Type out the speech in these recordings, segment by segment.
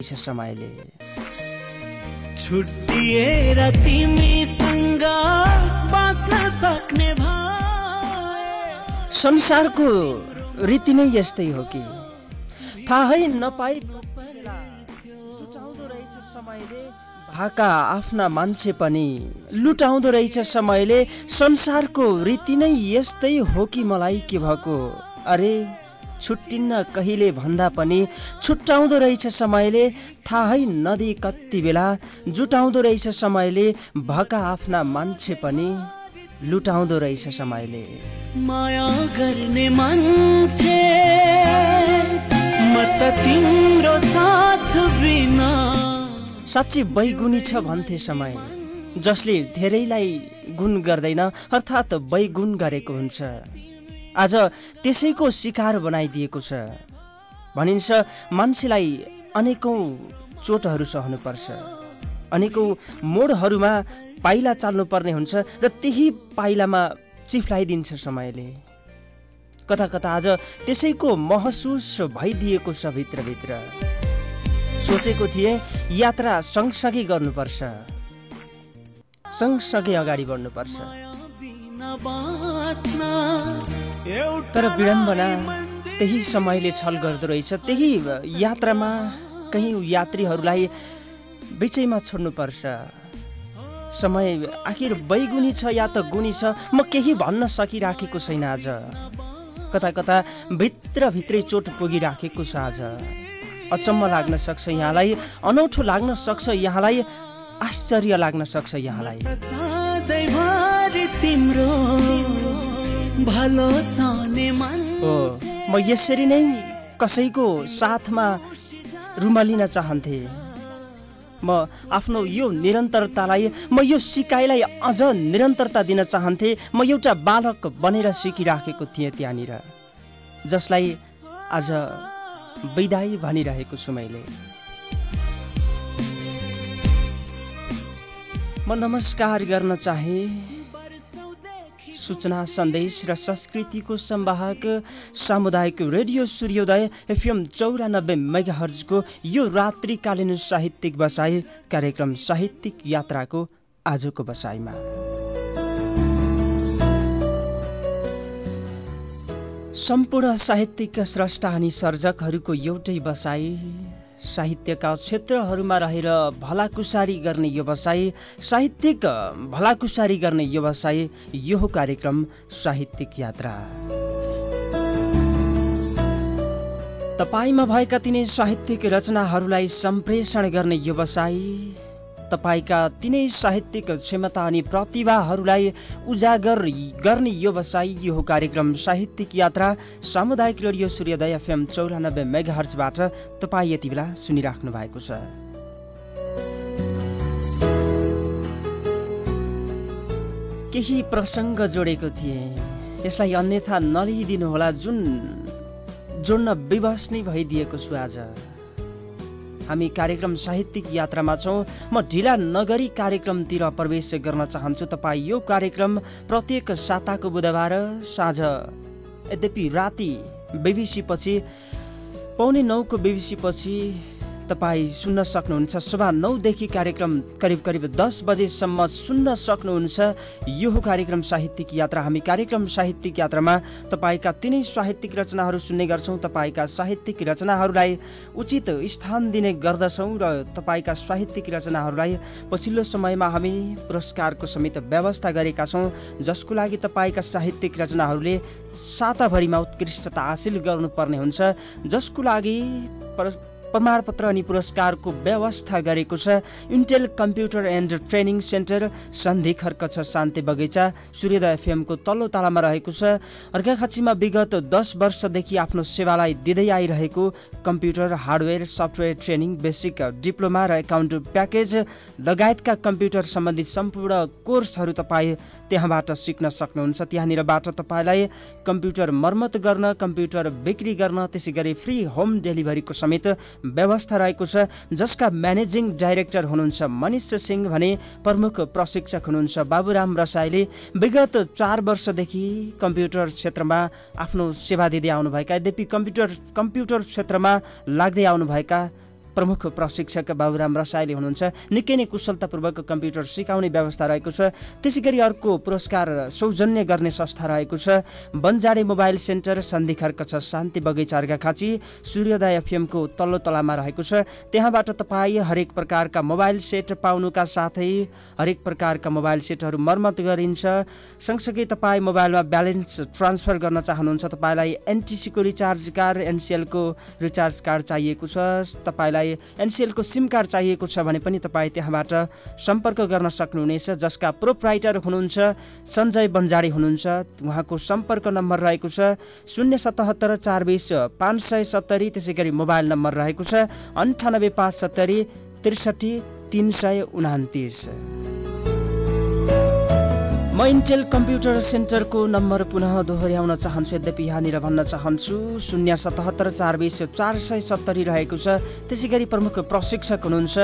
समयले छुट्टिएर तिमीसँग बाँच्न सक्ने संसारको रीति नै यस्तै हो कि। थाहै नपाई रहेछ समयले भाका आफ्ना मान्छे पनि। लुटाउँदो रहेछ समयले संसारको रीति नै यस्तै हो कि मलाई के भएको? अरे छुट्टिन्न कहिले भन्दा पनि छुट्टाउँदो रहेछ समयले थाहै नदी कति बेला जुटाउँदो रहेछ समयले भका आफ्ना मान्छे पनि लुटाउँदो रहेछ समयले। माया गर्ने मान्छे तिम्रो साथ बिना। साँच्ची बैगुनी छ भन्थे समय जसले धेरैलाई गुण गर्दैन अर्थात् बैगुण गरेको हुन्छ। आज त्यसैको शिकार बनाइदिएको छ। भनिन्छ मान्छेलाई अनेकौँ चोटहरू सहनुपर्छ। अनेकौँ मोडहरूमा पाइला चाल्नुपर्ने हुन्छ र त्यही पाइलामा चिफ्लाइदिन्छ समयले। कता कता आज त्यसैको महसुस भइदिएको छ भित्रभित्र। सोचेको थिएँ यात्रा सँगसँगै गर्नुपर्छ। सँगसँगै अगाडि बढ्नुपर्छ। तर विडम्बना त्यही समयले छल गर्दो रहेछ। त्यही यात्रामा कहीँ यात्रीहरूलाई बिचैमा छोड्नुपर्छ समय आखिर बैगुनी छ या त गुणी छ म केही भन्न सकिराखेको छैन आज। कता कता भित्रभित्रै चोट पुगिराखेको छ आज। अचम्म लाग्न सक्छ यहाँलाई अनौठो लाग्न सक्छ यहाँलाई आश्चर्य लाग्न सक्छ यहाँलाई। हो। म यसरी नै कसैको साथमा रुमलिन चाहन्थे। म आफ्नो यो निरन्तरतालाई म यो सिकाइलाई अझ निरन्तरता दिन चाहन्थे। म एउटा बालक बनेर सिकिराखेको थिएँ त्यहाँनिर जसलाई आज विदाई भनिरहेको छु मैले। म नमस्कार गर्न चाहे। सूचना सन्देश र संस्कृतिको संवाहक सामुदायिक रेडियो सूर्योदय एफएम चौरानब्बे मेगाहर्जको यो रात्रिकालीन साहित्यिक बसाई कार्यक्रम साहित्यिक यात्राको आजको बसाइमा। सम्पूर्ण साहित्यिक स्रष्टा अनि सर्जकहरूको एउटै बसाई साहित्यका क्षेत्रहरूमा रहेर भलाकुसारी गर्ने व्यवसाय साहित्यिक भलाकुसारी व्यवसाय व्यवसाय यो कार्यक्रम साहित्यिक यात्रा। तपाईँमा भएका तिनै साहित्यिक रचनाहरूलाई सम्प्रेषण गर्ने व्यवसाय। तपाईँका तिनै साहित्यिक क्षमता अनि प्रतिभाहरूलाई उजागर गर्ने व्यवसाय यो कार्यक्रम साहित्यिक यात्रा सामुदायिक रेडियो सूर्योदय एफएम चौरानब्बे मेगाहर्चबाट तपाईँ यति बेला सुनिराख्नु भएको छ। केही प्रसङ्ग जोडेको थिएँ। यसलाई अन्यथा नलिइदिनुहोला। जुन जोड्न विवश नै भइदिएको छु आज। हामी कार्यक्रम साहित्यिक यात्रामा छौँ। म ढिला नगरी कार्यक्रमतिर प्रवेश गर्न चाहन्छु। तपाईँ यो कार्यक्रम प्रत्येक साताको बुधबार साँझ यद्यपि राति बिबिसी पछि पौने नौको बिबिसी पछि तपाईँ सुन्न सक्नुहुन्छ। सभा नौदेखि कार्यक्रम करिब करिब दस बजेसम्म सुन्न सक्नुहुन्छ। यो कार्यक्रम साहित्यिक यात्रा। हामी कार्यक्रम साहित्यिक यात्रामा तपाईँका तिनै साहित्यिक रचनाहरू सुन्ने गर्छौँ। तपाईँका साहित्यिक रचनाहरूलाई उचित स्थान दिने गर्दछौँ र तपाईँका साहित्यिक रचनाहरूलाई पछिल्लो समयमा हामी पुरस्कारको समेत व्यवस्था गरेका छौँ जसको लागि तपाईँका साहित्यिक रचनाहरूले साताभरिमा उत्कृष्टता हासिल गर्नुपर्ने हुन्छ जसको लागि प्रमाणपत्र अनि पुरस्कारको व्यवस्था गरेको छ। Intel computer and training centre Sandhikharka छ शान्ति बगैँचा। सूर्योदय एफएमको तल्लो तालामा रहेको छ। अर्घाखाँचीमा विगत दस वर्षदेखि आफ्नो सेवालाई दिँदै आइरहेको computer hardware software training basic diploma र एकाउन्ट प्याकेज लगायतका कम्प्युटर सम्बन्धी सम्पूर्ण कोर्सहरू तपाईँ त्यहाँबाट सिक्न सक्नुहुन्छ। त्यहाँनिरबाट तपाईँलाई कम्प्युटर मर्मत गर्न कम्प्युटर बिक्री गर्न त्यसै गरी फ्री होम डेलिभरीको समेत व्यवस्था रहेको छ जसका म्यानेजिङ डाइरेक्टर हुनुहुन्छ मनिष सिंह भने प्रमुख प्रशिक्षक हुनुहुन्छ बाबुराम रसाईले। विगत चार वर्षदेखि कम्प्युटर क्षेत्रमा आफ्नो सेवा दिँदै आउनुभएका यद्यपि कम्प्युटर कम्प्युटर क्षेत्रमा लाग्दै आउनुभएका प्रमुख प्रशिक्षक बाबुराम रसाइली हुनुहुन्छ। निकै नै कुशलतापूर्वक कम्प्युटर सिकाउने व्यवस्था रहेको छ। त्यसै गरी अर्को पुरस्कार सौजन्य गर्ने संस्था रहेको छ। बन्जाडे मोबाइल सेन्टर सन्धिखर छ। शान्ति बगैँचा खाँची सूर्योदय एफएमको तल्लो तलामा रहेको छ। त्यहाँबाट तपाईँ हरेक प्रकारका मोबाइल सेट पाउनुका साथै हरेक प्रकारका मोबाइल सेटहरू मर्मत गरिन्छ। सँगसँगै तपाईँ मोबाइलमा ब्यालेन्स ट्रान्सफर गर्न चाहनुहुन्छ तपाईँलाई एनटिसीको रिचार्ज कार्ड एनसिएलको रिचार्ज कार्ड चाहिएको छ। तपाईँलाई एनसिएलको सिम कार्ड चाहिएको छ भने पनि तपाईँ त्यहाँबाट सम्पर्क गर्न सक्नुहुनेछ जसका प्रोप्राइटर हुनुहुन्छ सञ्जय बन्जाडी हुनुहुन्छ। उहाँको सम्पर्क नम्बर रहेको छ शून्य सतहत्तर चार बिस पाँच सय सत्तरी त्यसै गरी मोबाइल नम्बर रहेको छ अन्ठानब्बे पाँच सत्तरी त्रिसठी तिन सय उनातिस। म इन्टेल कम्प्युटर सेन्टरको नम्बर पुनः दोहोऱ्याउन चाहन्छु। यद्यपि यहाँनिर भन्न चाहन्छु शून्य सतहत्तर चार बिस चार सय सत्तरी रहेको छ। त्यसै गरी प्रमुख प्रशिक्षक हुनुहुन्छ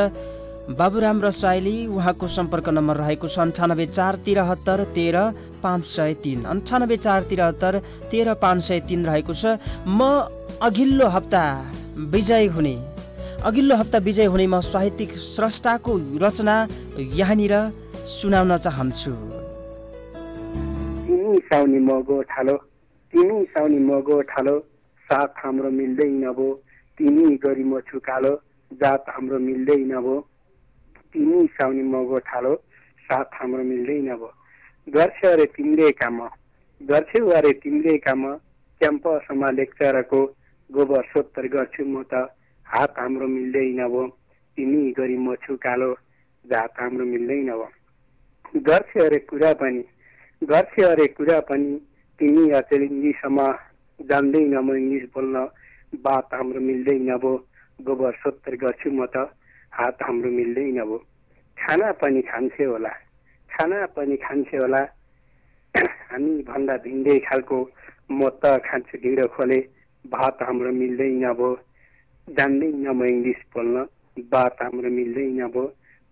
बाबुराम रसाइली उहाँको सम्पर्क नम्बर रहेको छ अन्ठानब्बे चार तिरहत्तर तेह्र पाँच सय तिन। अन्ठानब्बे चार तिरहत्तर तेह्र पाँच सय तिन रहेको छ। म अघिल्लो हप्ता विजय हुने। अघिल्लो हप्ता विजय हुने म साहित्यिक स्रष्टाको रचना यहाँनिर सुनाउन चाहन्छु। तिमी साउनी मगो ठालो तिमी साउनी मगो ठालो साथ हाम्रो मिल्दैन भो। तिमी गरी म छुकालो जात हाम्रो मिल्दैन भो। तिमी साउनी मगो ठालो साथ हाम्रो मिल्दैन भो। गर्छ अरे तिम्रै काम गर्छौ अरे तिम्रै काम। क्याम्पसमा लेक्चरको गोबर सोत्तर गर्छु म त। हात हाम्रो मिल्दैन भो। तिमी गरी म छुकालो जात हाम्रो मिल्दैन भो। गर्छ अरे कुरा पनि गर्छ अरे कुरा पनि तिमी अचेल इङ्ग्लिसमा जान्दैन म इङ्ग्लिस बोल्न बात हाम्रो मिल्दैन अब गोबर सोत्तर गर्छु म त हात हाम्रो मिल्दैन अब खाना पनि खान्छे होला खाना पनि खान्छे होला हामी भन्दा भिन्दै खालको म त खान्छु ढिँडो खोले भात हाम्रो मिल्दैन अब जान्दैन म इङ्ग्लिस बोल्न बात हाम्रो मिल्दैन अब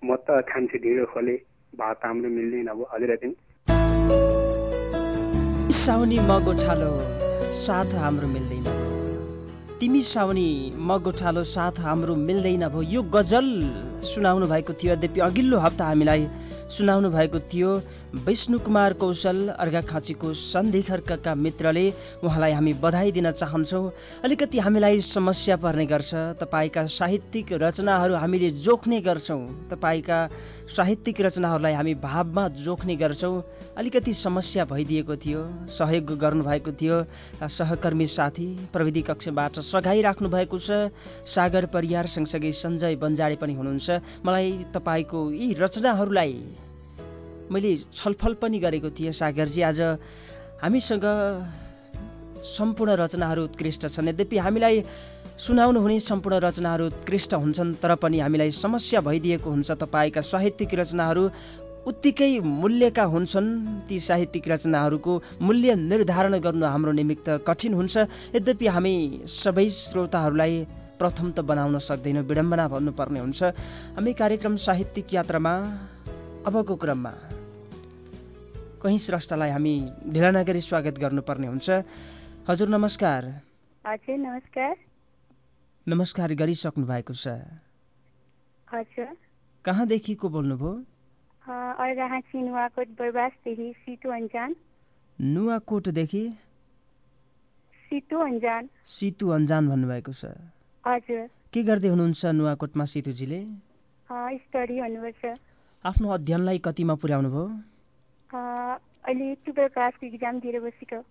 म त खान्छु ढिँडो खोले भात हाम्रो मिल्दैन अब हजुर साउनी मगो छालो साथ हाम्रो मिल्दैन। तिमी साउनी मगो छालो साथ हाम्रो मिल्दैन भयो यो गजल सुनाउनु भएको थियो। यद्यपि अघिल्लो हप्ता हामीलाई सुनाउनु भएको थियो। विष्णु कुमार कौशल अर्घाखाँचीको सन्धिखर्कका मित्रले उहाँलाई हामी बधाई दिन चाहन्छौँ। अलिकति हामीलाई समस्या पर्ने गर्छ। तपाईँका साहित्यिक रचनाहरू हामीले जोख्ने गर्छौँ। तपाईँका साहित्यिक रचनाहरूलाई हामी भावमा जोख्ने गर्छौँ। अलिकति समस्या भइदिएको थियो। सहयोग गर्नुभएको थियो। सहकर्मी साथी प्रविधि कक्षबाट सघाइराख्नु भएको छ। सागर परियार सँगसँगै सञ्जय बन्जाडे पनि हुनुहुन्छ। मलाई तपाईँको यी रचनाहरूलाई मैले छलफल पनि गरेको थिएँ सागरजी। आज हामीसँग सम्पूर्ण रचनाहरू उत्कृष्ट छन्। यद्यपि हामीलाई सुनाउनु हुने सम्पूर्ण रचनाहरू उत्कृष्ट हुन्छन् तर पनि हामीलाई समस्या भइदिएको हुन्छ। तपाईँका साहित्यिक रचनाहरू उत्तिकै मूल्यका हुन्छन्। ती साहित्यिक रचनाहरूको मूल्य निर्धारण गर्नु हाम्रो निमित्त कठिन हुन्छ। यद्यपि हामी सबै श्रोताहरूलाई प्रथम त बनाउन सक्दैनौँ विडम्बना भन्नुपर्ने हुन्छ। हामी कार्यक्रम साहित्यिक यात्रामा अबको क्रममा कहीँ स्रष्टालाई हामी ढिला नगरी स्वागत गर्नुपर्ने हुन्छ। हजुर नमस्कार। हजुर नमस्कार। नमस्कार गरिसक्नु भएको छ। हजुर। कहाँदेखिको बोल्नुभयो? नुवाकोटदेखि? सिटु अन्जान। सितु अन्जान भन्नुभएको छ। हजुर। के गर्दै हुनुहुन्छ नुवाकोटमा सितुजीले स्टडी भन्नुपर्छ आफ्नो अध्ययनलाई कतिमा पुर्याउनु भयो अहिले टुवेल्भ क्लासको इक्जाम दिएर बसेको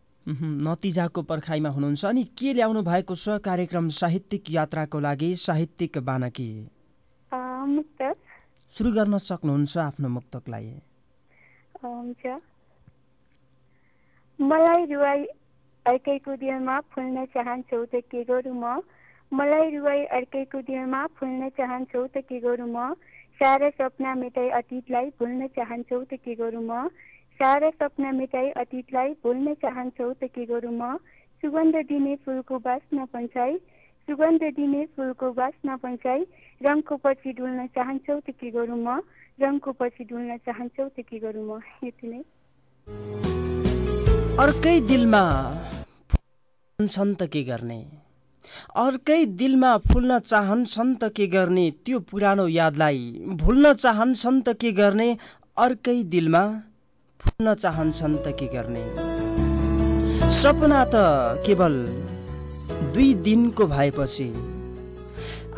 नतिजाको पर्खाइमा हुनुहुन्छ अनि के ल्याउनु भएको छ कार्यक्रम साहित्यिक यात्राको लागि? साहित्यिक बानकी सुरु गर्न सक्नुहुन्छ आफ्नो मुक्तकलाई। हुन्छ। मलाई रुवाई अर्कैको दिलमा फुल्न चाहन्छौ त के गरौँ म? मलाई रुवाई अर्कैको दिलमा फुल्न चाहन्छौ त के गरौँ म? सारा सपना मेटाई अतीतलाई भुल्न चाहन्छौ त के गरौँ म? सारा सपना मेटाई अतीतलाई भुल्न चाहन्छौ त के गरौँ म? सुगन्ध दिने फुलको बास नपन्छाई सुगन्ध दिने फुलको बास नपन्छाई रङको पछि डुल्न चाहन्छौ त के गरौँ म? रङको पछि डुल्न चाहन्छौ त के गरौँ म? यति नै। अर्कै दिलमा छन् त के गर्ने? अर्कै दिलमा फुल्न चाहन्छन् त के गर्ने त्यो पुरानो यादलाई? भुल्न चाहन्छन् त के गर्ने? अर्कै दिलमा फुल्न चाहन्छन् त के गर्ने? सपना त केवल दुई दिनको भएपछि।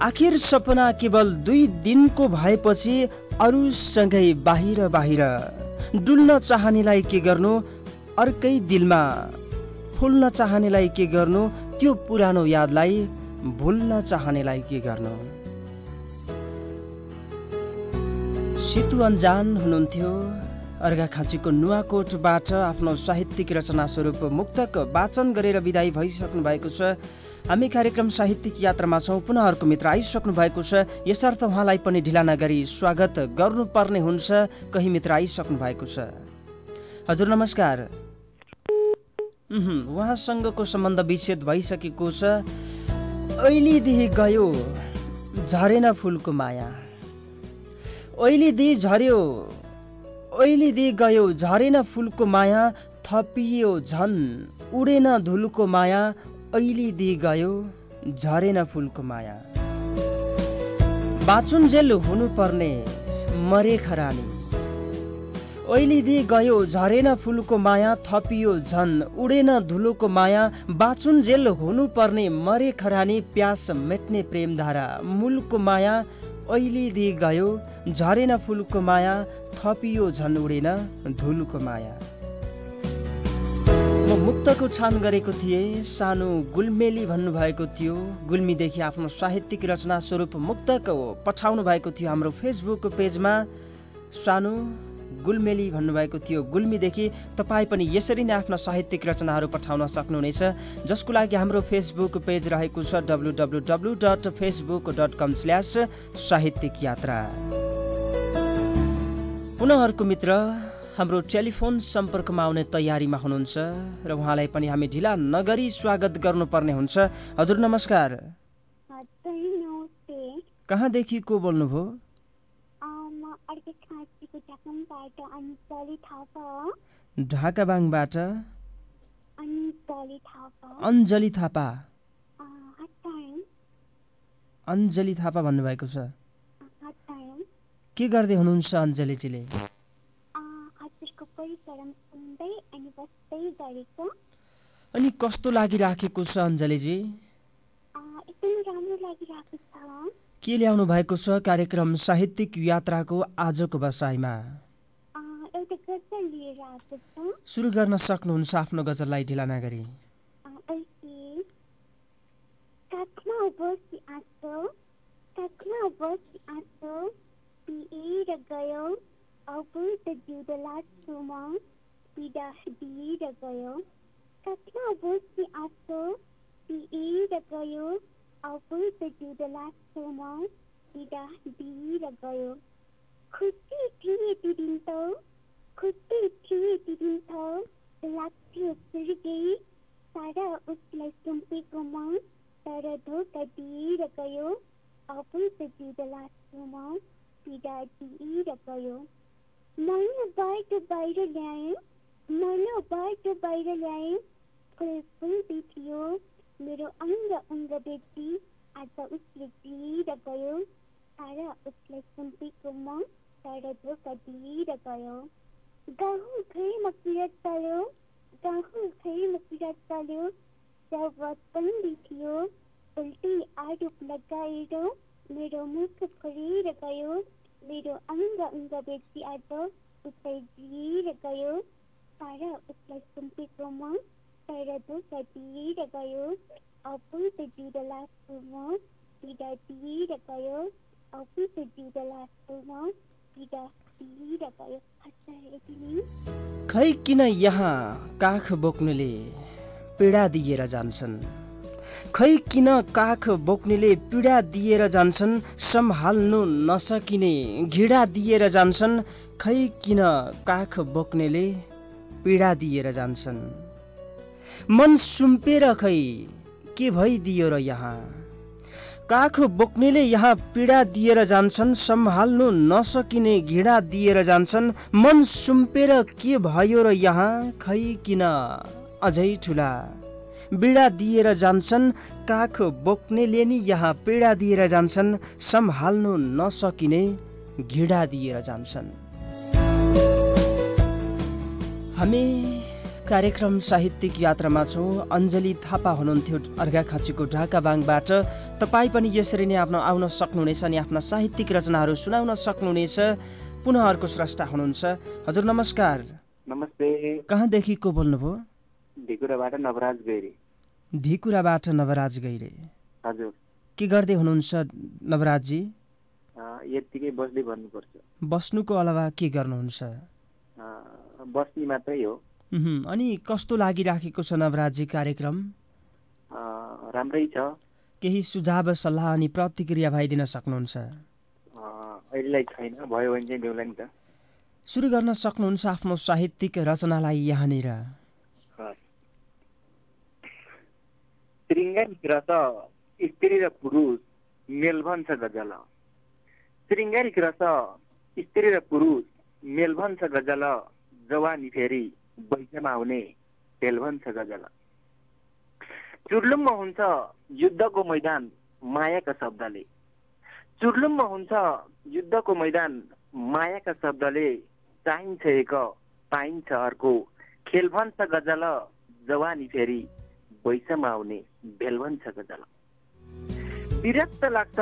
आखिर सपना केवल दुई दिनको भएपछि अरूसँगै बाहिर बाहिर डुल्न चाहनेलाई के गर्नु? अर्कै दिलमा फुल्न चाहनेलाई के गर्नु? त्यो पुरानो यादलाई भुल्न चाहनेलाई के गर्नु? सितु अन्जान हुनुहुन्थ्यो। अर्घाखाँचीको नुवाकोटबाट आफ्नो साहित्यिक रचना स्वरूप मुक्तक वाचन गरेर विदाई भइसक्नु भएको छ। हामी कार्यक्रम साहित्यिक यात्रामा छौँ। पुनः अर्को मित्र आइसक्नु भएको छ। यसर्थ उहाँलाई पनि ढिला नगरी स्वागत गर्नुपर्ने हुन्छ। कहीँ मित्र आइसक्नु भएको छ। हजुर नमस्कार। उहाँसँगको सम्बन्ध विच्छेद भइसकेको छ। ऐलीदेखि गयो झरेन फुलको माया। ऐलीदेखि झर्यो ऐलीदेखि गयो झरेन फुलको माया थपियो झन उडेन धुलको माया दि गयो झरेन फुलको माया। बाचुन्जेल हुनुपर्ने मरे ऐली गयो झरेन फुलको माया थपियो झन। उडेन धुलोको माया बाचुन्जेल हुनुपर्ने मरे खरानी प्यास मेट्ने प्रेमधारा। मूलको माया ऐली गयो झरेन फुलको माया थपियो झन उडेन धुलको माया। म मुक्तको छान गरेको थिएँ सानो गुल्मेली भन्नुभएको थियो। गुल्मीदेखि आफ्नो साहित्यिक रचना स्वरूप मुक्तको पठाउनु भएको थियो हाम्रो फेसबुक पेजमा। सानो गुल्मेली भन्नुभएको थियो। गुल्मीदेखि तपाईँ पनि यसरी नै आफ्ना साहित्यिक रचनाहरू पठाउन सक्नुहुनेछ जसको लागि हाम्रो फेसबुक पेज रहेको छ W W W dot Facebook dot com slash साहित्यिक यात्रा। पुनः अर्को मित्र हाम्रो टेलिफोन सम्पर्कमा आउने तयारीमा हुनुहुन्छ र उहाँलाई पनि हामी ढिला नगरी स्वागत गर्नुपर्ने हुन्छ। हजुर नमस्कार। कहाँदेखि को बोल्नुभयो? ढाकाबाङबाट? अञ्जली थापा। अञ्जली थापा भन्नुभएको छ। के गर्दै हुनुहुन्छ अञ्जलीजीले? अनि कस्तो लागिराखेको छ अञ्जलीजी? के ल्याउनु भएको छ कार्यक्रम साहित्यिक यात्राको आजको बसाइमा? सुरु गर्न सक्नुहुन्छ आफ्नो गजललाई ढिला नगरी। गयो। अबुत जिउँदला छुमा पीडा दिएर गयो। खुसी थिए ती दिन त। खुसी थिए ती। दिन त लाग्थ्यो उसलाई सुम्पेको मन तर धोका दिएर गयो। जिउँदला छुमा पीडा दिएर गयो। मनबाट बाहिर ल्याएँ मनबाट बाहिर ल्याएँ। फुल फुल्दै थियो मेरो अङ्ग अङ्ग व्यक्ति आज उसले दिएर गयो सारा उसलाई सुम्पेको म तर धोका दिएर गयो। गाहुँ घरमा पिरत चल्यो गाहुँ घरमा पिरत चल्यो। जब बन्दी थियो उल्टी आरोप लगाएर मेरो मुख फरेर गयो। मेरो अङ्ग अङ्ग व्यक्ति आज उसलाई दिएर गयो तर उसलाई सुम्पेको म खै किन यहाँ काख बोक्नुले पीडा दिएर जान्छन्? खै किन काख बोक्नेले पीडा दिएर जान्छन्? सम्हाल्नु नसकिने घिडा दिएर जान्छन्? खै किन काख बोक्नेले पीडा दिएर जान्छन्? मन सुम्पेर खै के भइदियो र यहाँ? काख बोक्नेले यहाँ पीडा दिएर जान्छन् सम्हाल्नु नसकिने घिडा दिएर जान्छन्। मन सुम्पेर के भयो र यहाँ? खै किन? अझै ठुला। बिडा दिएर जान्छन् काख बोक्नेले नि यहाँ पीडा दिएर जान्छन् सम्हाल्नु नसकिने घिडा दिएर जान्छन्। हामी कार्यक्रम साहित्यिक यात्रामा छौँ। अञ्जली थापा हुनुहुन्थ्यो अर्घाखाँचीको ढाकाबाङबाट। तपाईँ पनि यसरी नै आफ्नो आउन सक्नुहुनेछ अनि आफ्ना साहित्यिक रचनाहरू सुनाउन सक्नुहुनेछ। पुनः अर्को स्रष्टा हुनुहुन्छ। हजुर नमस्कार। नमस्ते। कहाँदेखि को बोल्नुभयो? ढिकुराबाट नवराज गैरी। ढिकुराबाट नवराज गैरे। हजुर। के गर्दै हुनुहुन्छ नवराजजी? यत्तिकै बस्दै भन्नुपर्छ बस्नुको अलावा के गर्नुहुन्छ? बस्ने मात्रै हो। अनि कस्तो लागिराखेको छ नवराजी कार्यक्रम? राम्रै छ। केही सुझाव सल्लाह अनि प्रतिक्रिया भाइ दिन सक्नुहुन्छ अहिलेलाई छैन। भयो भने चाहिँ देउला नि त। सुरु गर्न सक्नुहुन्छ आफ्नो साहित्यिक रचनालाई यहाँनिर। शृङ्गारिक रस स्त्री र पुरुष मेल भन्छ गजल। शृङ्गारिक रस स्त्री र पुरुष मेल भन्छ गजल। जवानी फेरि। बैठमा आउने भेल भन्छ गजल चुर्लुम्म हुन्छ युद्धको मैदान मायाका शब्दले. चुर्लुम्म हुन्छ युद्धको मैदान मायाका शब्दले चाहिन्छ एक पाइन्छ अर्को. खेल भन्छ गजल जवानी फेरि बैसमा आउने भेल भन्छ गजल विरक्त लाग्छ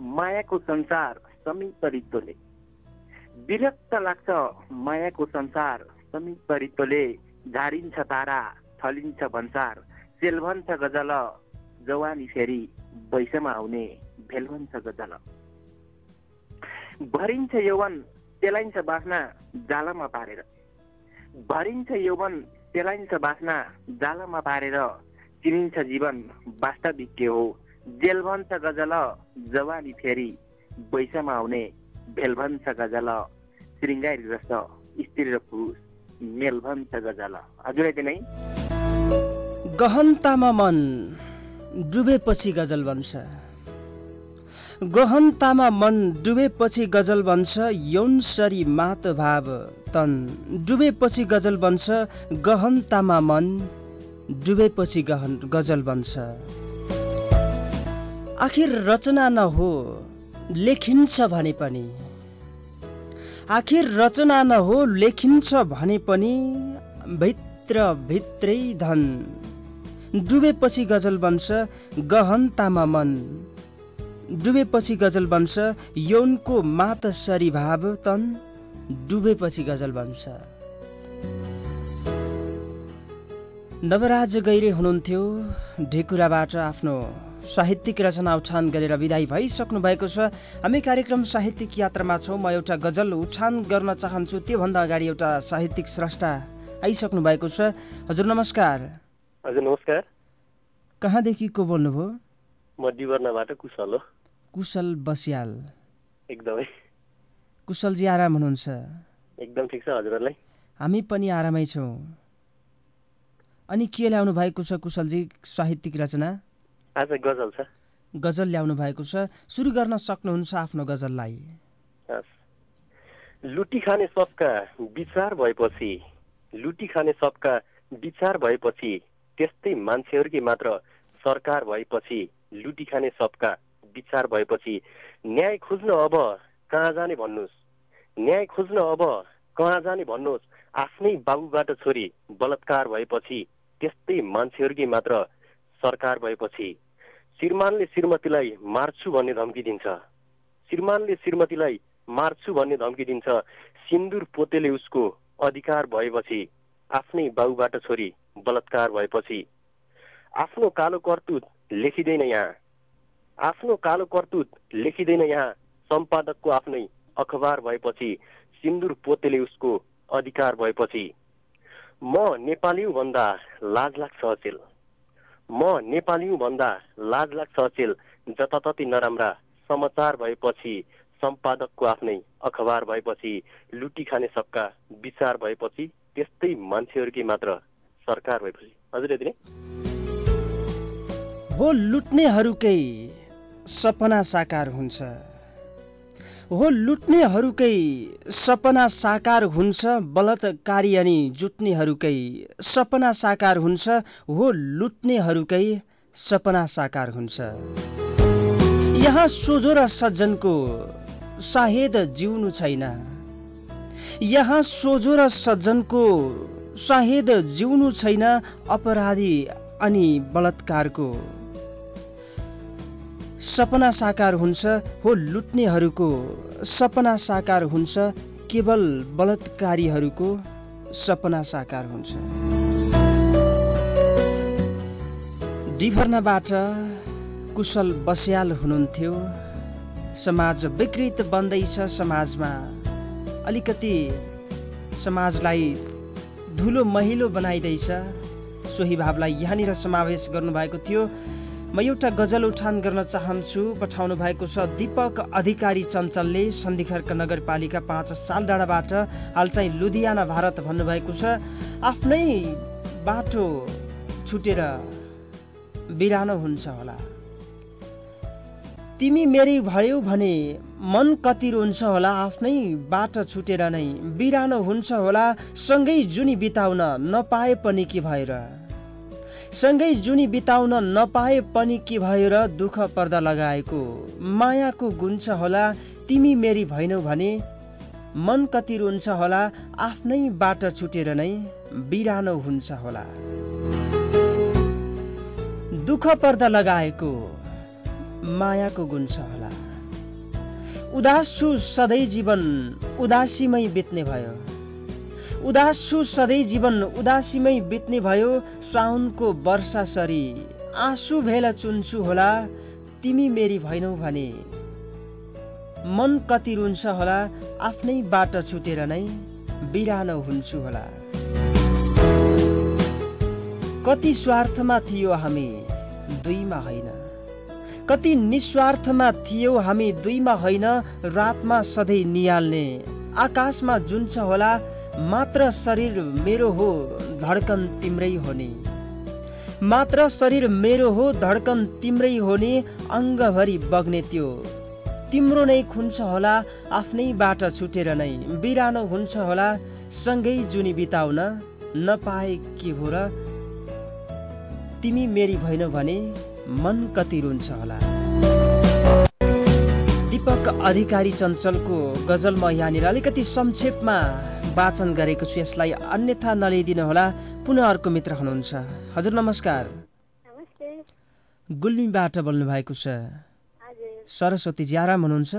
मायाको संसार समीप रित्तोले विरक्त लाग्छ मायाको संसार समीप रित्तोले झारिन्छ तारा थलिन्छ भन्सार सेल भन्छ गजल जवानी फेरि बैसमा आउने भेल भन्छ गजल। भरिन्छ यौवन तेलाइन्छ बास्ना जालामा पारेर। भरिन्छ यौवन तेलाइन्छ बास्ना जालामा पारेर। चिनिन्छ जीवन वास्तविक के हो। जेल भन्छ गजल जवानी फेरि बैसमा आउने भेल भन्छ गजल। शृङ्गारी रस स्त्री र पुरुष। गहनतामा मन डुबेपछि गजल बन्छ। गहनतामा मन डुबेपछि गजल बन्छ। यौनसरी मात भाव तन। डुबेपछि गजल बन्छ। गहनतामा मन डुबेपछि गहन गजल बन्छ। आखिर रचना नहो लेखिन्छ भने पनि। आखिर रचना नहो लेखिन्छ भने पनि भित्र भित्रै धन। डुबेपछि गजल बन्छ गहनतामा मन। डुबेपछि गजल बन्छ यौनको मात सरी भाव तन। डुबेपछि गजल बन्छ। नवराज गैरे हुनुहुन्थ्यो ढेकुराबाट आफ्नो साहित्यिक रचना उठान गरेर विदाई भइसक्नु भएको छ। हामी कार्यक्रम साहित्यिक यात्रामा छौँ। म एउटा गजल उठान गर्न चाहन्छु। त्योभन्दा अगाडि एउटा साहित्यिक स्रष्टा आइसक्नु भएको छ। हजुर नमस्कार। हजुर नमस्कार। कहाँदेखि को बोल्नुभयो? म डिवर्नाबाट कुशल हो। कुशल बस्याल। एकदमै। कुशलजी आराम हुनुहुन्छ? एकदम ठिक छ हजुरहरूलाई। हामी पनि आरामै छौँ। अनि के ल्याउनु भएको छ कुशलजी? साहित्यिक रचना? आज गजल छ। गजल ल्याउनु भएको छ। सुरु गर्न सक्नुहुन्छ आफ्नो गजललाई। लुटी खाने सबका विचार भएपछि लुटी खाने सबका विचार भएपछि त्यस्तै मान्छेहरूकै मात्र सरकार भएपछि लुटी खाने सबका विचार भएपछि न्याय खोज्न अब कहाँ जाने भन्नुहोस्? न्याय खोज्न अब कहाँ जाने भन्नुहोस्? आफ्नै बाबुबाट छोरी बलात्कार भएपछि त्यस्तै मान्छेहरूकै मात्र सरकार भएपछि श्रीमानले श्रीमतीलाई मार्छु भन्ने धम्की दिन्छ। श्रीमानले श्रीमतीलाई मार्छु भन्ने धम्की दिन्छ। सिन्दुर पोतेले उसको अधिकार भएपछि आफ्नै बाबुबाट छोरी बलात्कार भएपछि। आफ्नो कालो कर्तुत लेखिँदैन यहाँ। आफ्नो कालो करतुत लेखिँदैन यहाँ। सम्पादकको आफ्नै अखबार भएपछि सिन्दुर पोतेले उसको अधिकार भएपछि। म नेपाली भन्दा लाज लाग्छ अचेल। म नेपाली भन्दा लाज लाग्छ अचेल। जताततै नराम्रा समाचार भएपछि सम्पादकको आफ्नै अखबार भएपछि लुटी खाने सबका विचार भएपछि त्यस्तै मान्छेहरूकै मात्र सरकार भएपछि। हजुर यति नै? हो लुट्नेहरूकै सपना साकार हुन्छ। हो लुट्नेहरूकै सपना साकार हुन्छ बलात्कारी अनि जुट्नेहरूकै सपना साकार हुन्छ हो लुट्नेहरूकै सपना साकार हुन्छ। यहाँ सोझो र सज्जनको साहेद जिउनु छैन। यहाँ सोझो र सज्जनको साहेद जिउनु छैन अपराधी अनि बलात्कारको सपना साकार हुन्छ हो लुट्नेहरूको। सपना साकार हुन्छ केवल बलात्कारीहरूको। सपना साकार हुन्छ। डिभर्नाबाट कुशल बस्याल हुनुहुन्थ्यो। समाज विकृत बन्दैछ समाजमा। अलिकति समाजलाई धुलो महिलो बनाइँदैछ। सोही भावलाई यहाँनिर समावेश गर्नुभएको थियो। म एउटा गजल उठान गर्न चाहन्छु। पठाउनु भएको छ दीपक अधिकारी चञ्चलले सन्धिखर्क नगरपालिका पाँच साल डाँडाबाट हाल चाहिँ लुधियाना भारत भन्नुभएको छ। आफ्नै बाटो छुटेर बिरानो हुन्छ होला। तिमी मेरी भयौ भने मन कति रुन्छ होला? आफ्नै बाटो छुटेर नै बिरानो हुन्छ होला। सँगै जुनी बिताउन नपाए पनि के भएर? सँगै जुनी बिताउन नपाए पनि के भएर दुःख पर्दा लगाएको? मायाको गुन्छ होला तिमी मेरी भैनौ भने? मन कति रुन्छ होला आफ्नै बाटो छुटेर नै बिरानो हुन्छ होला। दुःख पर्दा लगाएको मायाको गुन्छ होला। उदास छु सधैँ जीवन उदासीमै बित्ने भयो। उदास सधैँ जीवन उदासीमै बित्ने भयो साउनको वर्षा सरी आँसु भेला चुन्छु होला तिमी मेरी भैनौ भने। मन कति रुन्छ होला आफ्नै बाटो छुटेर नै बिरानो हुन्छु होला। कति स्वार्थमा थियो हामी दुईमा होइन। कति निस्वार्थमा थियौ हामी दुईमा होइन रातमा सधैँ निहाल्ने आकाशमा जुन छ होला मात्र शरीर मेरो हो धड्कन तिम्रै हो नि मात्र शरीर मेरो हो धड्कन तिम्रै हो नि अङ्गभरि बग्ने त्यो। तिम्रो नै खुन्छ होला आफ्नै बाटो छुटेर नै। बिरानो हुन्छ होला सँगै जुनी बिताउन। नपाए के हो र? तिमी मेरी भएनौ भने मन कति रुन्छ होला। दीपक अधिकारी चञ्चलको गजल म यहाँनिर अलिकति संक्षेपमा वाचन गरेको छु यसलाई अन्यथा नलिदिनु होला पुनः अर्को मित्र हुनुहुन्छ। हजुर नमस्कार। नमस्ते। गुल्मीबाट बोल्नु भएको छ सरस्वतीजी आराम हुनुहुन्छ?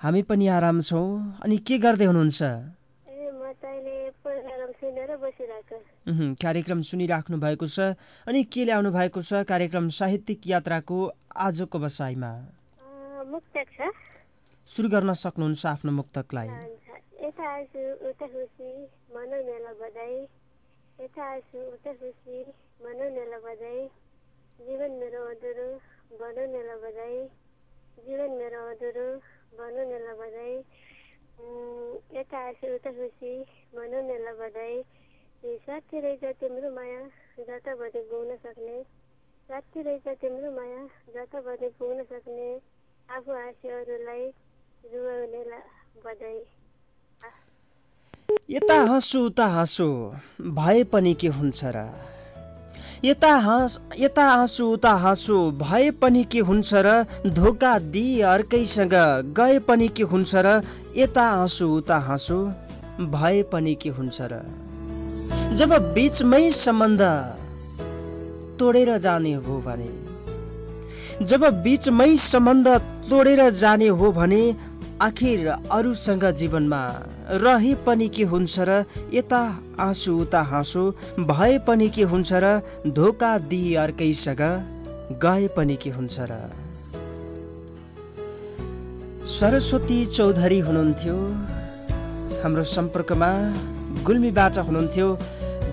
हामी पनि आराम छौँ। अनि के गर्दै हुनुहुन्छ? कार्यक्रम सुनिराख्नु भएको छ। अनि के ल्याउनु भएको छ? कार्यक्रम साहित्यिक यात्राको आजको बसाइमा। सुरु गर्न सक्नुहुन्छ आफ्नो मुक्तकलाई। मेला बधाई जीवन मेरो अधुरो यता आछु उता खुसी मेला बधाई साथी रहेछ तिम्रो माया जताभरि पुग्न सक्ने साथी रहेछ तिम्रो माया जताभरि पुग्न सक्ने आफू हाँस्यो अरूलाई यता हाँसो उता हाँसो। भए पनि के हुन्छ र? यता हाँस यता हाँसो उता हाँसो। भए पनि के हुन्छ र? धोका दिए अर्कैसँग। गए पनि के हुन्छ र? यता हाँसो उता हाँसो। भए पनि के हुन्छ र? जब बिचमै सम्बन्ध तोडेर जाने हो भने जब बिचमै सम्बन्ध तोडेर जाने हो भने आखिर अरूसँग जीवनमा रहे पनि के हुन्छ र यता आँसु उता हाँसो भए पनि के हुन्छ र धोका दिए अर्कैसँग गए पनि के हुन्छ र। सरस्वती चौधरी हुनुहुन्थ्यो। हाम्रो सम्पर्कमा गुल्मीबाट हुनुहुन्थ्यो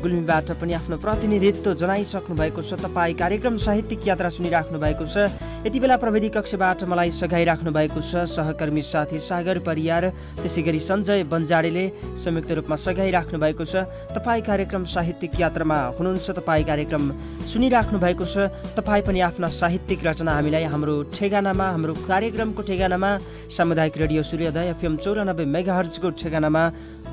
गुल्मीबाट पनि आफ्नो प्रतिनिधित्व जनाइसक्नु भएको छ। तपाईँ कार्यक्रम साहित्यिक यात्रा सुनिराख्नु भएको छ। यति बेला प्रविधि कक्षबाट मलाई सघाइराख्नु भएको छ सहकर्मी साथी सागर परियार। त्यसै गरी सञ्जय बन्जाडेले संयुक्त रूपमा सघाइराख्नु भएको छ। तपाईँ कार्यक्रम साहित्यिक यात्रामा हुनुहुन्छ तपाईँ कार्यक्रम सुनिराख्नु भएको छ। तपाईँ पनि आफ्ना साहित्यिक रचना हामीलाई हाम्रो ठेगानामा हाम्रो कार्यक्रमको ठेगानामा सामुदायिक रेडियो सूर्योदय एफएम चौरानब्बे मेगाहर्जको ठेगानामा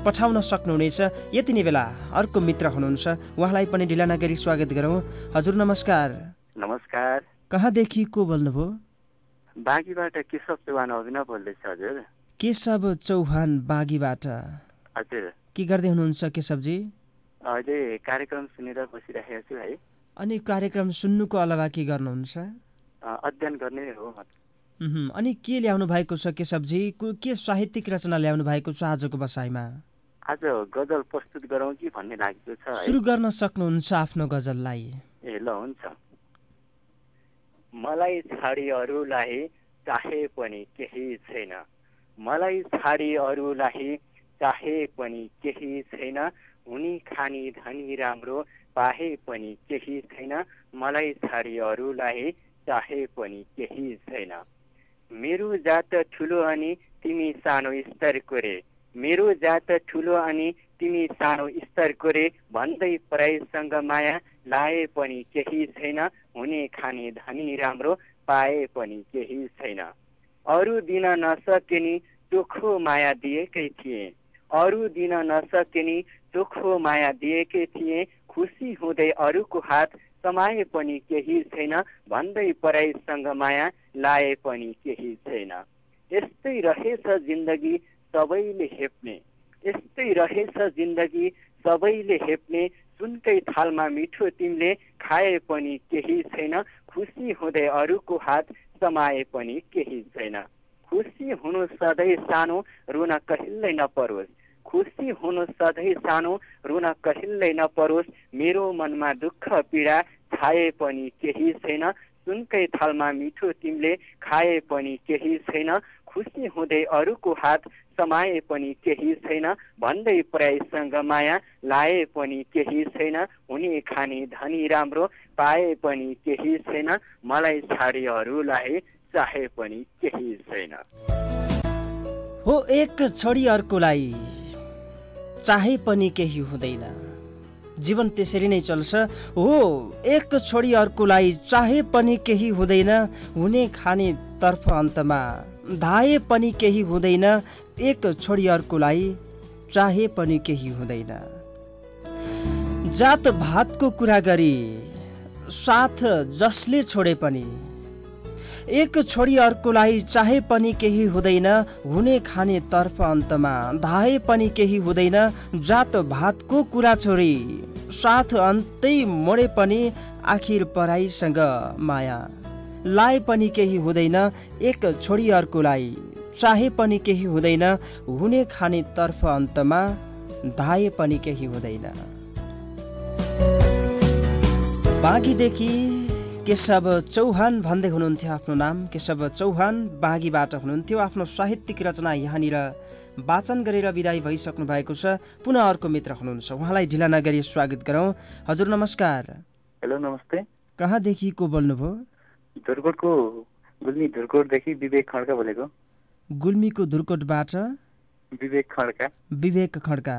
पठाउन सक्नुहुनेछ। यति नै बेला अर्को मित्र हुनुहुन्छ। उहाँलाई पनि ढिला नगरी स्वागत गरौँ। हजुर नमस्कार। नमस्कार। कहाँदेखि को बोल्नुभयो? बाँकीबाट केशव चौहान अभिनव बोल्दैछ हजुर। केशव चौहान बागीबाट। हजुर। के गर्दै हुनुहुन्छ केशवजी? अहिले कार्यक्रम सुनेर बसिराखेको छु है। अनि कार्यक्रम सुन्नुको अलावा के गर्नुहुन्छ? अध्ययन गर्ने हो अनि के ल्याउनु भएको छ केशवजी? के साहित्यिक रचना ल्याउनु भएको छ आजको बसाइमा? आज गजल प्रस्तुत गरौँ कि भन्ने लागेको छ सुरु गर्न सक्नुहुन्छ आफ्नो गजललाई। ए ल हुन्छ। मलाई छाडी अरूलाई चाहे पनि केही छैन। मलाई छाडी अरूलाई चाहे पनि केही छैन। हुने खानी धनी राम्रो पाए पनि केही छैन। मलाई छाडी अरूलाई चाहे पनि केही छैन। मेरो जात ठुलो अनि तिमी सानो स्तरको रे। मेरो जात ठुलो अनि तिमी सानो स्तरको रे भन्दै पराईसँग माया लाए पनि केही छैन। हुने खाने धनी राम्रो पाए पनि केही छैन। अरू दिन नसके नि चोखो माया दिएकै थिए। अरू दिन नसके नि चोखो माया दिएकै थिए। खुसी हुँदै अरूको हात समाए पनि केही छैन। भन्दै पराईसँग माया लाए पनि केही छैन। यस्तै रहेछ जिन्दगी। सबैले हेप्ने। यस्तै रहेछ जिन्दगी सबैले हेप्ने। सुनकै थालमा मिठो तिमीले खाए पनि केही छैन। खुसी हुँदै अरूको हात समाए पनि केही छैन। खुसी हुनु सधैँ सानो रुन कहिल्यै नपरोस्। खुसी हुनु सधैँ सानो रुन कहिल्यै नपरोस्। मेरो मनमा दुःख पीडा छाए पनि केही छैन। सुनकै थालमा मिठो तिमीले खाए पनि केही छैन। खुसी हुँदै अरूको हात समाए पनि केही छैन। भन्दै पराईसँग माया लाए पनि केही छैन। हुने खाने धनी राम्रो पाए पनि केही छैन। मलाई छाडी अरूलाई चाहे पनि केही छैन। हो एक छोडी अर्कोलाई चाहे पनि केही हुँदैन। जीवन त्यसरी नै चल्छ। हो एक छोडी अर्कोलाई चाहे पनि केही हुँदैन। हुने खाने तर्फ अन्तमा धाए पनि केही हुँदैन एक छोडी अर्कोलाई चाहे पनि केही हुँदैन। जात भातको कुरा गरी साथ जसले छोडे पनि। एक छोडी अर्कोलाई चाहे पनि केही हुँदैन हुने खाने तर्फ अन्तमा धाए पनि केही हुँदैन जात भातको कुरा छोरी साथ अन्तै मोडे पनि आखिर पराईसँग माया। लाए पनि केही हुँदैन एक छोडी अर्कोलाई चाहे पनि केही हुँदैन हुने खाने तर्फ अन्तमा धाए पनि केही हुँदैन। बाँकीदेखि केशव चौहान भन्दै हुनुहुन्थ्यो आफ्नो नाम। केशव चौहान बाँगीबाट हुनुहुन्थ्यो आफ्नो साहित्यिक रचना यहाँनिर वाचन गरेर विदाई भइसक्नु भएको छ। पुनः अर्को मित्र हुनुहुन्छ। उहाँलाई ढिला नगरी स्वागत गरौँ। हजुर नमस्कार। हेलो नमस्ते। कहाँदेखि को बोल्नुभयो? धुरकोटको गुल्मी धुरकोटदेखि विवेक खड्का बोलेको। गुल्मीको धुर्कोटबाट विवेक खड्का। विवेक खड्का।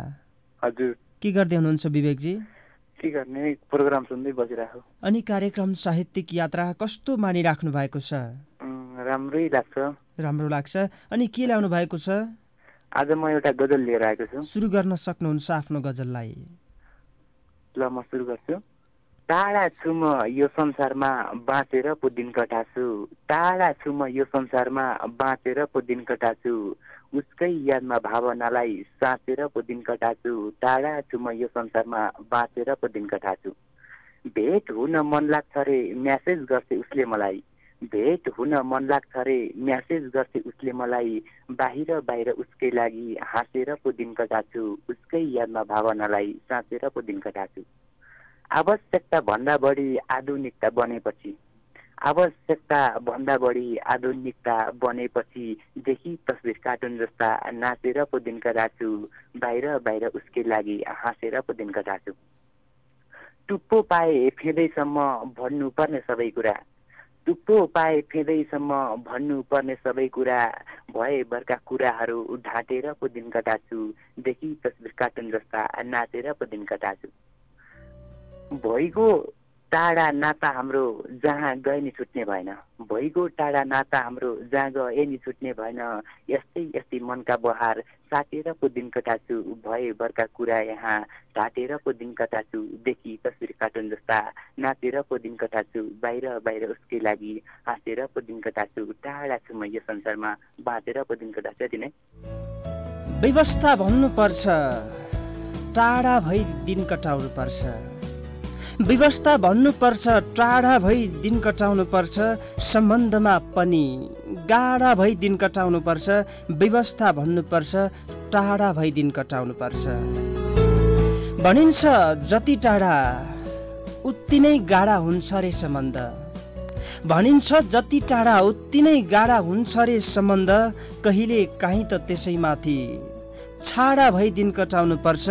हजुर। के गर्दै हुनुहुन्छ विवेकजी? के गर्ने? प्रोग्राम सुन्दै बसिरहेको। अनि कार्यक्रम साहित्यिक यात्रा कस्तो मानिराख्नु भएको छ? राम्रै लाग्छ। राम्रो लाग्छ। अनि के ल्याउनु भएको छ? आज म एउटा गजल लिएर आएको छु। सुरु गर्न सक्नुहुन्छ आफ्नो गजललाई। ल म सुरु गर्छु। टाढा छु म यो संसारमा बाँचेर पो दिन कटाछु। टाढा छु म यो संसारमा बाँचेर पो दिन कटाछु। उसकै यादमा भावनालाई साँचेर पो दिन कटाछु। टाढा छु म यो संसारमा बाँचेर पो दिन कटाछु। भेट हुन मन लाग्छ रे म्यासेज गर्थे उसले मलाई। भेट हुन मन लाग्छ रे म्यासेज गर्थे उसले मलाई। बाहिर बाहिर उसकै लागि हाँसेर पो दिन कटाछु। उसकै यादमा भावनालाई साँचेर पो दिन कटाछु। आवश्यकता भन्दा बढी आधुनिकता बनेपछि आवश्यकता भन्दा बढी आधुनिकता बनेपछि देखि तस्बिर कार्टुन जस्ता नाचेर पो दिन कटाछु बाहिर बाहिर उसकै लागि हाँसेर पो दिन कटाछु टुप्पो पाए फेदैसम्म भन्नुपर्ने सबै कुरा। टुप्पो पाए फेदैसम्म भन्नुपर्ने सबै कुरा भए भएभरका कुराहरू ढाँटेर पो दिन कटाछु देखि तस्बिर कार्टुन जस्ता नाचेर पो दिन कटाछु भइगयो टाढा नाता हाम्रो जहाँ गए नि छुट्ने भएन। भइगयो टाढा नाता हाम्रो जहाँ गए नि छुट्ने भएन। यस्तै यस्तै मनका बहार साटेर पो दिन कटाछु भएभरका कुरा यहाँ ढाँटेर पो दिन कटाछु देखि तस्बिर कार्टुन जस्ता नाचेर पो दिन कटाछु बाहिर बाहिर उसकै लागि हाँसेर पो दिन कटाछु टाढा छु म यो संसारमा बाँचेर पो दिन कटाछु यति नै। व्यवस्था भन्नुपर्छ टाढा भई दिन कटाउनु पर्छ व्यवस्था भन्नुपर्छ टाढा भई दिन कटाउनु पर्छ सम्बन्धमा पनि। गाढा भई दिन कटाउनु पर्छ व्यवस्था भन्नुपर्छ टाढा भई दिन कटाउनु पर्छ भनिन्छ जति टाढा उति नै गाढा हुन्छ रे सम्बन्ध। भनिन्छ जति टाढा उति नै गाढा हुन्छ रे सम्बन्ध कहिले काहीँ त त्यसैमाथि। छाडा भई दिन कटाउनु पर्छ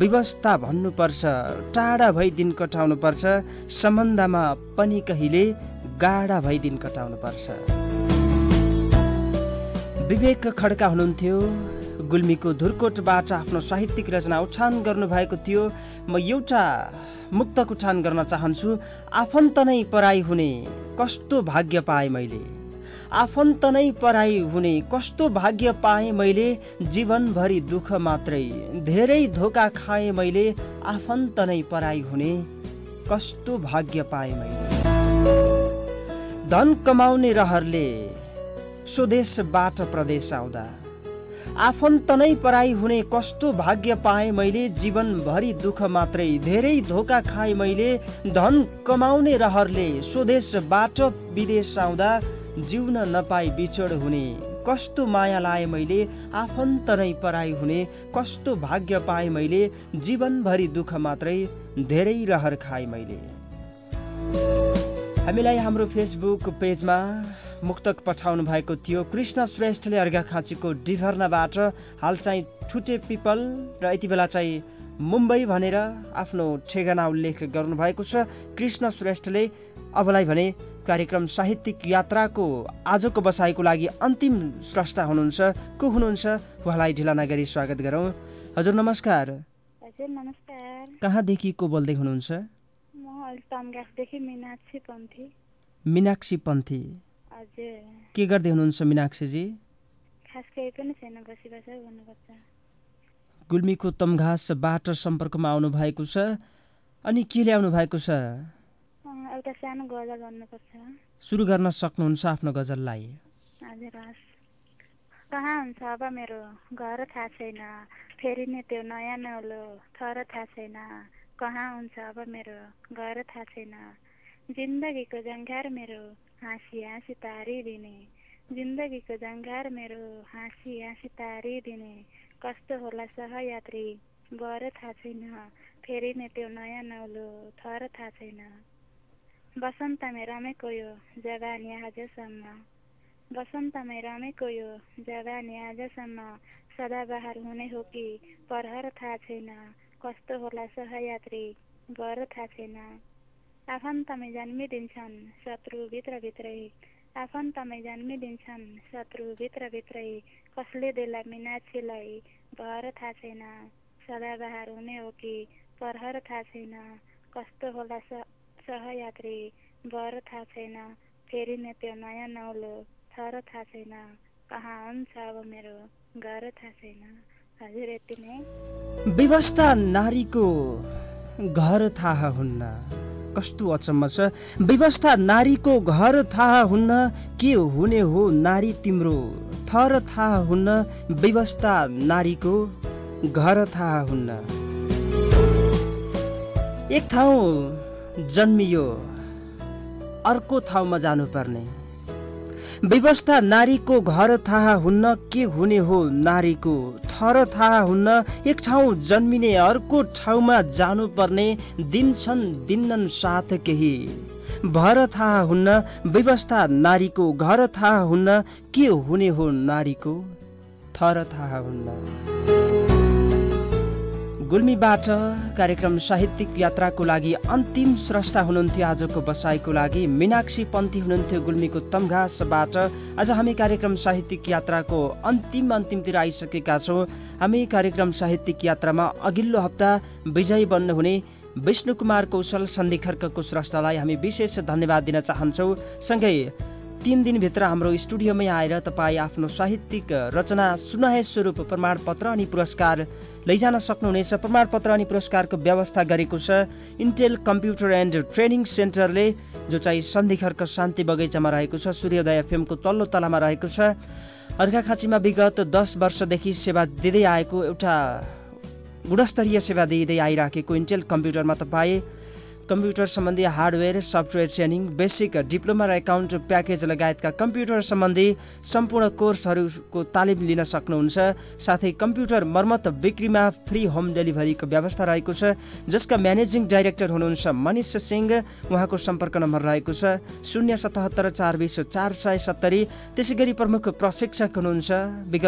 व्यवस्था भन्नुपर्छ टाढा भई दिन कटाउनु पर्छ सम्बन्धमा पनि कहिले गाढा भई दिन कटाउनु पर्छ विवेक खड्का हुनुहुन्थ्यो। गुल्मीको धुरकोटबाट आफ्नो साहित्यिक रचना उठान गर्नुभएको थियो। म एउटा मुक्तक उठान गर्न चाहन्छु। आफन्त नै पराई हुने कस्तो भाग्य पाए मैले। आफन्त नै पराई हुने। कस्तो भाग्य पाएँ मैले? जीवनभरि दुःख मात्रै। धेरै धोका खाएँ मैले आफन्त नै पराई हुने। कस्तो भाग्य पाएँ मैले? धन कमाउने रहरले स्वदेशबाट प्रदेश आउँदा। आफन्त नै पराई हुने कस्तो भाग्य पाएँ मैले? जीवनभरि दुःख मात्रै। धेरै धोका खाएँ मैले। धन कमाउने रहरले स्वदेशबाट विदेश आउँदा। जिउन नपाई बिछोड हुने। कस्तो माया लाए मैले आफन्त नै पराई हुने। कस्तो भाग्य पाएँ मैले जीवनभरि दुःख मात्रै धेरै रहर खाएँ मैले। हामीलाई हाम्रो फेसबुक पेजमा मुक्तक पठाउनु भएको थियो। कृष्ण श्रेष्ठले अर्घाखाँचीको डिभर्नाबाट हाल चाहिँ ठुटे पिपल र यति बेला चाहिँ मुम्बई भनेर आफ्नो ठेगाना उल्लेख गर्नुभएको छ। कृष्ण श्रेष्ठले अबलाई भने कार्यक्रम साहित्यिक यात्राको आजको बसाइको लागि अन्तिम स्रष्टा हुनुहुन्छ। को हुनुहुन्छ? उहाँलाई ढिला नगरी स्वागत गरौँ। हजुर नमस्कार। हजुर नमस्कार। कहाँदेखि को बोल्दै हुनुहुन्छ? मिनाक्षी पन्थी। के गर्दै हुनुहुन्छ मिनाक्षीजी? गुल्मीको तमघासबाट सम्पर्कमा आउनु भएको छ। अनि के ल्याउनु भएको छ? एउटा सानो गजल भन्नुपर्छ। सुरु गर्न सक्नुहुन्छ आफ्नो गजललाई। हजुर हस्। कहाँ हुन्छ? अब मेरो घर थाहा छैन। फेरि नै त्यो नयाँ नौलो थर थाहा छैन। कहाँ हुन्छ? अब मेरो घर थाहा छैन। जिन्दगीको जङ्घार मेरो हाँसी हाँसी तारिदिने। जिन्दगीको जङ्घार मेरो हाँसी हाँसी तारिदिने। कस्तो होला सहयात्री? गर थाहा छैन। फेरि नै त्यो नयाँ नौलो थर थाहा छैन। बसन्तमै रमेको यो जवानी आजसम्म बसन्तमै रमेको यो जवानी आजसम्म सदाबहार हुने हो कि परहर थाहा छैन कस्तो होला सहयात्री गर थाहा छैन। आफन्तमै जन्मिदिन्छन् शत्रु भित्रभित्रै आफन्तमै जन्मिदिन्छन् शत्रु भित्रभित्रै कसले देला मिनाक्षीलाई भर थाहा छैन। सदाबहार हुने हो कि परहर थाहा छैन कस्तो होला सहयात्री छैन। फेरि नै त्यो नयाँ नौलो थर थाहा छैन। कहाँ अब मेरो घर थाहा छैन। हजुर यति नै। व्यवस्था नारीको घर थाहा हुन्न कस्तो अचम्म छ। व्यवस्था नारीको घर थाहा हुन्न के हुने हो नारी तिम्रो? थर थाहा हुन्न व्यवस्था नारीको घर थाहा हुन्न। एक ठाउँ जन्मियो। अर्को ठाउँमा जानुपर्ने। व्यवस्था नारीको घर थाहा हुन्न के हुने हो नारीको? थर थाहा हुन्न एक ठाउँ जन्मिने अर्को ठाउँमा जानुपर्ने दिन्छन् दिन्नन् साथ केही। भर थाहा हुन्न व्यवस्था नारीको घर थाहा हुन्न के हुने हो नारीको? थर थाहा हुन्न गुल्मीबाट कार्यक्रम साहित्यिक यात्राको लागि अन्तिम स्रष्टा हुनुहुन्थ्यो आजको बसाइको लागि। मिनाक्षी पन्थी हुनुहुन्थ्यो गुल्मीको तमघासबाट। आज हामी कार्यक्रम साहित्यिक यात्राको अन्तिम अन्तिमतिर आइसकेका छौँ। हामी कार्यक्रम साहित्यिक यात्रामा अघिल्लो हप्ता विजयी बन्नुहुने विष्णु कुमार कौशल सन्धिखर्कको स्रष्टालाई हामी विशेष धन्यवाद दिन चाहन्छौँ। सँगै तिन दिनभित्र हाम्रो स्टुडियोमै आएर तपाईँ आफ्नो साहित्यिक रचना सुनाहे स्वरूप प्रमाणपत्र अनि पुरस्कार लैजान सक्नुहुनेछ। प्रमाणपत्र अनि पुरस्कारको व्यवस्था गरेको छ इन्टेल कम्प्युटर एन्ड ट्रेनिङ सेन्टरले जो चाहिँ सन्धिखर्क शान्ति बगैँचामा रहेको छ सूर्योदय एफएमको तल्लो तलामा रहेको छ। अर्घाखाँचीमा विगत दस वर्षदेखि सेवा दिँदै आएको एउटा गुणस्तरीय सेवा दिँदै आइराखेको इन्टेल कम्प्युटरमा तपाईँ कम्प्युटर सम्बन्धी hardware software training basic diploma र एकाउन्ट प्याकेज लगायतका कम्प्युटर सम्बन्धी सम्पूर्ण कोर्सहरूको तालिम लिन सक्नुहुन्छ। साथै कम्प्युटर मर्मत बिक्रीमा फ्री होम डेलिभरीको व्यवस्था रहेको छ। जसका म्यानेजिङ डाइरेक्टर हुनुहुन्छ मनिष सिंह। उहाँको सम्पर्क नम्बर रहेको छ शून्य सतहत्तर चार बिस चार सय सत्तरी। त्यसै गरी प्रमुख प्रशिक्षक हुनुहुन्छ। विगत